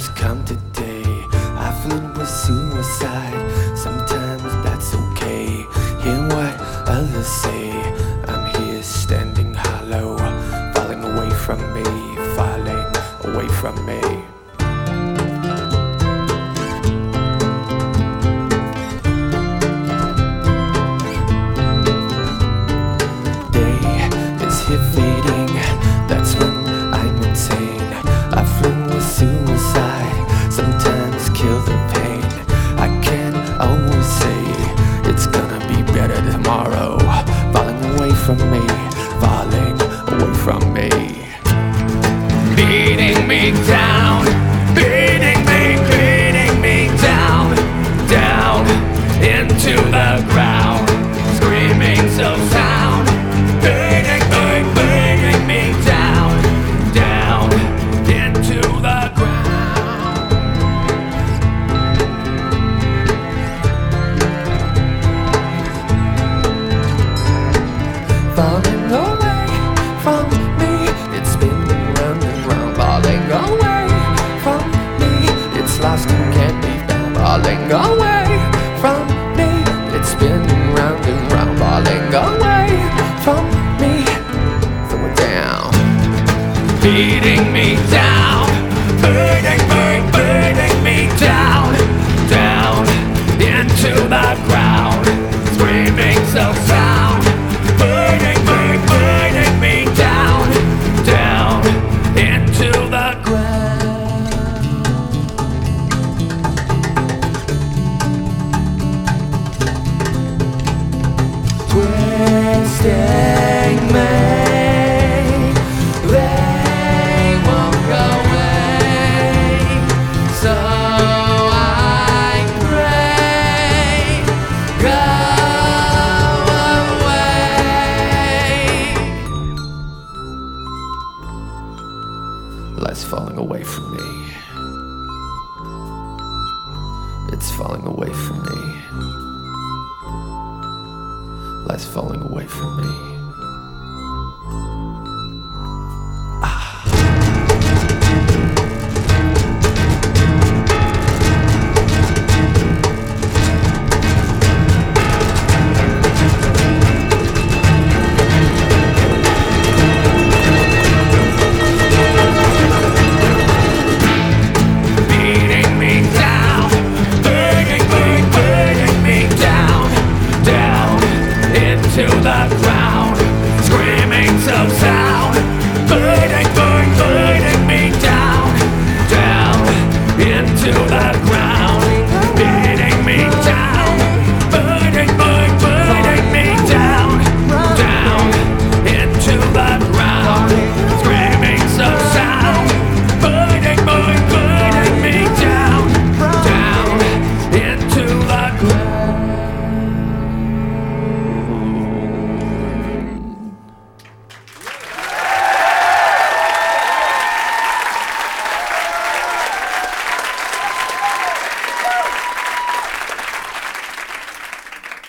times come today. Kill the pain. I can always say falling away from me. It's spinning round and round, falling away from me. It's can't be found, falling away from me. It's spinning round and round, falling away from me. Down, beating me down, Me, they won't go away. So I pray, go away. Falling away from me. It's falling away from me. Life's falling away from me. Into the ground, screaming so sad.